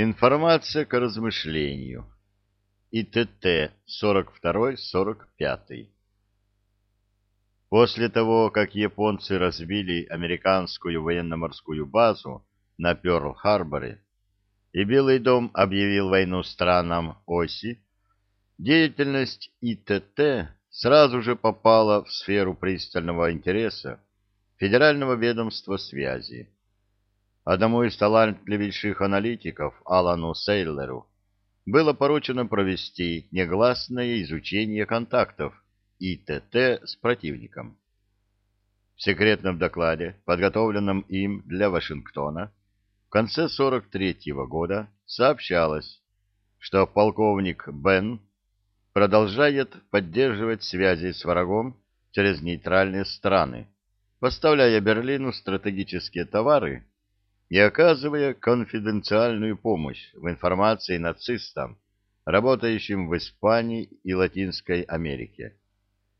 Информация к размышлению. ИТТ 42-45. После того, как японцы разбили американскую военно-морскую базу на Пёрл-Харборе, и Белый дом объявил войну странам оси, деятельность ИТТ сразу же попала в сферу пристального интереса Федерального ведомства связи. Одному из талантливейших аналитиков, Алану Сейлеру, было поручено провести негласное изучение контактов ИТТ с противником. В секретном докладе, подготовленном им для Вашингтона, в конце 43 -го года сообщалось, что полковник Бен продолжает поддерживать связи с врагом через нейтральные страны, поставляя Берлину стратегические товары и оказывая конфиденциальную помощь в информации нацистам, работающим в Испании и Латинской Америке,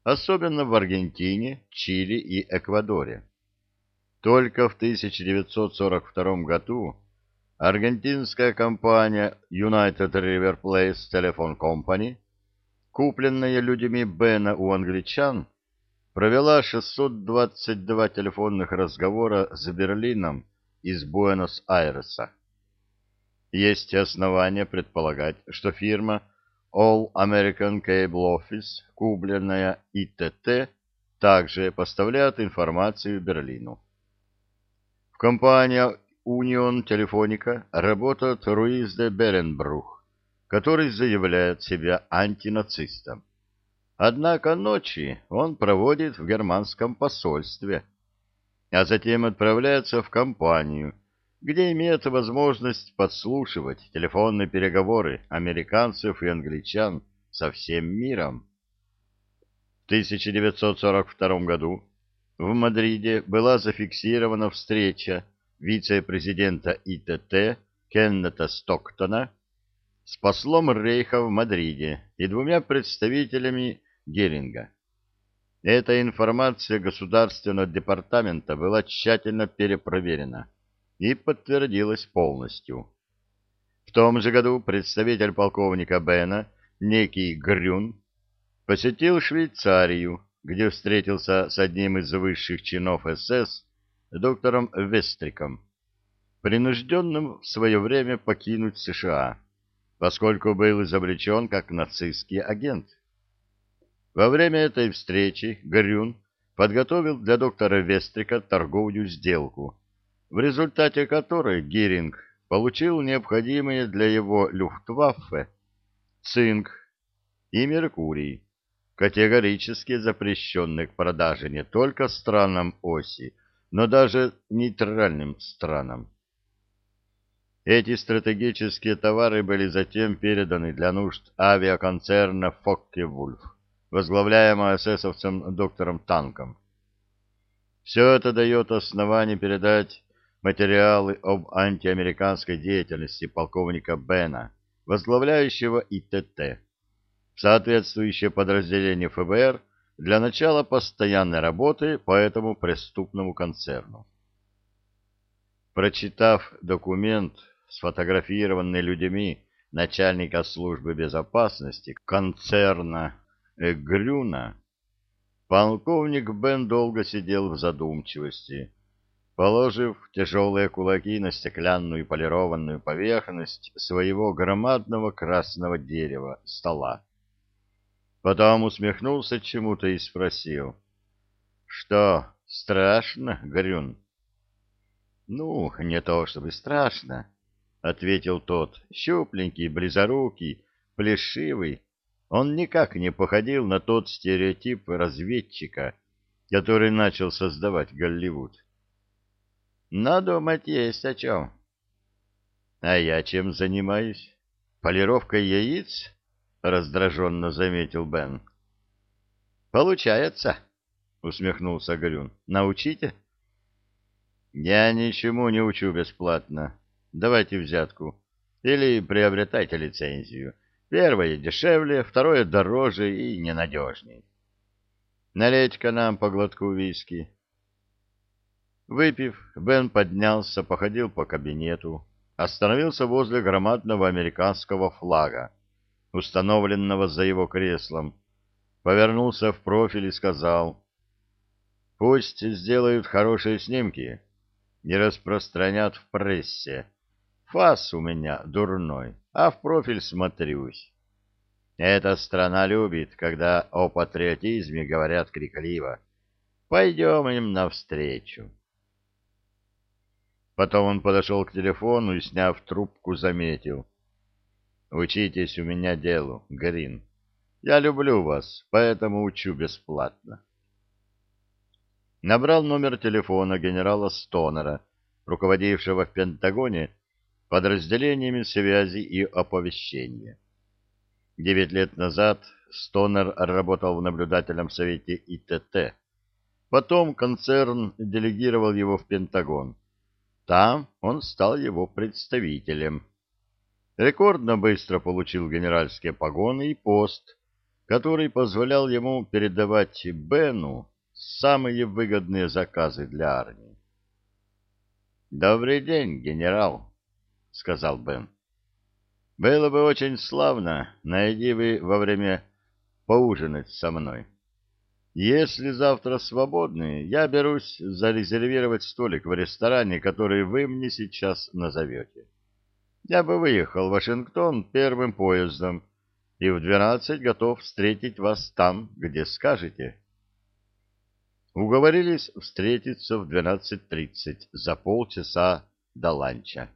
особенно в Аргентине, Чили и Эквадоре. Только в 1942 году аргентинская компания United River Place Telephone Company, купленная людьми Бена у англичан, провела 622 телефонных разговора с Берлином из Буэнос-Айреса. Есть основания предполагать, что фирма All American Cable Office, купленная ИТТ, также поставляет информацию Берлину. В компании Union Telefonica работает Руиз де Беренбрух, который заявляет себя антинацистом. Однако ночи он проводит в германском посольстве – а затем отправляется в компанию, где имеет возможность подслушивать телефонные переговоры американцев и англичан со всем миром. В 1942 году в Мадриде была зафиксирована встреча вице-президента ИТТ Кеннета Стоктона с послом Рейха в Мадриде и двумя представителями Геринга. Эта информация Государственного департамента была тщательно перепроверена и подтвердилась полностью. В том же году представитель полковника Бена, некий Грюн, посетил Швейцарию, где встретился с одним из высших чинов СС, доктором Вестриком, принужденным в свое время покинуть США, поскольку был изобличен как нацистский агент. Во время этой встречи Горюн подготовил для доктора Вестрика торговую сделку, в результате которой Геринг получил необходимые для его люфтваффе цинк и меркурий, категорически запрещенные к продаже не только странам оси, но даже нейтральным странам. Эти стратегические товары были затем переданы для нужд авиаконцерна «Фокке-Вульф» возглавляемая эсэсовцем доктором Танком. Все это дает основание передать материалы об антиамериканской деятельности полковника Бена, возглавляющего ИТТ, соответствующее подразделение ФБР для начала постоянной работы по этому преступному концерну. Прочитав документ, сфотографированный людьми начальника службы безопасности концерна Грюна. Полковник Бен долго сидел в задумчивости, положив тяжелые кулаки на стеклянную полированную поверхность своего громадного красного дерева стола. Потом усмехнулся чему-то и спросил. — Что, страшно, Грюн? — Ну, не то чтобы страшно, — ответил тот, щупленький, близорукий, плешивый, он никак не походил на тот стереотип разведчика, который начал создавать Голливуд. Но думать есть о чем. — А я чем занимаюсь? Полировкой яиц? — раздраженно заметил Бен. — Получается, — усмехнулся Грюн. — Научите? — Я ничему не учу бесплатно. Давайте взятку. Или приобретайте лицензию. — Первое дешевле, второе дороже и ненадежней. Налейте-ка нам по глотку виски. Выпив, Бен поднялся, походил по кабинету, остановился возле громадного американского флага, установленного за его креслом, повернулся в профиль и сказал, «Пусть сделают хорошие снимки, не распространят в прессе. Фас у меня дурной, а в профиль смотрюсь. Эта страна любит, когда о патриотизме говорят крикливо. Пойдем им навстречу». Потом он подошел к телефону и, сняв трубку, заметил. «Учитесь у меня делу, Грин. Я люблю вас, поэтому учу бесплатно». Набрал номер телефона генерала Стонера, руководившего в Пентагоне подразделениями связи и оповещения. Девять лет назад Стонер работал в наблюдательном совете ИТТ. Потом концерн делегировал его в Пентагон там он стал его представителем. Рекордно быстро получил генеральские погоны и пост, который позволял ему передавать Бену самые выгодные заказы для армии. «Добрый день, генерал», — сказал Бен. «Было бы очень славно, найди вы во время поужинать со мной». Если завтра свободны, я берусь зарезервировать столик в ресторане, который вы мне сейчас назовете. Я бы выехал в Вашингтон первым поездом и в двенадцать готов встретить вас там, где скажете. Уговорились встретиться в двенадцать тридцать за полчаса до ланча.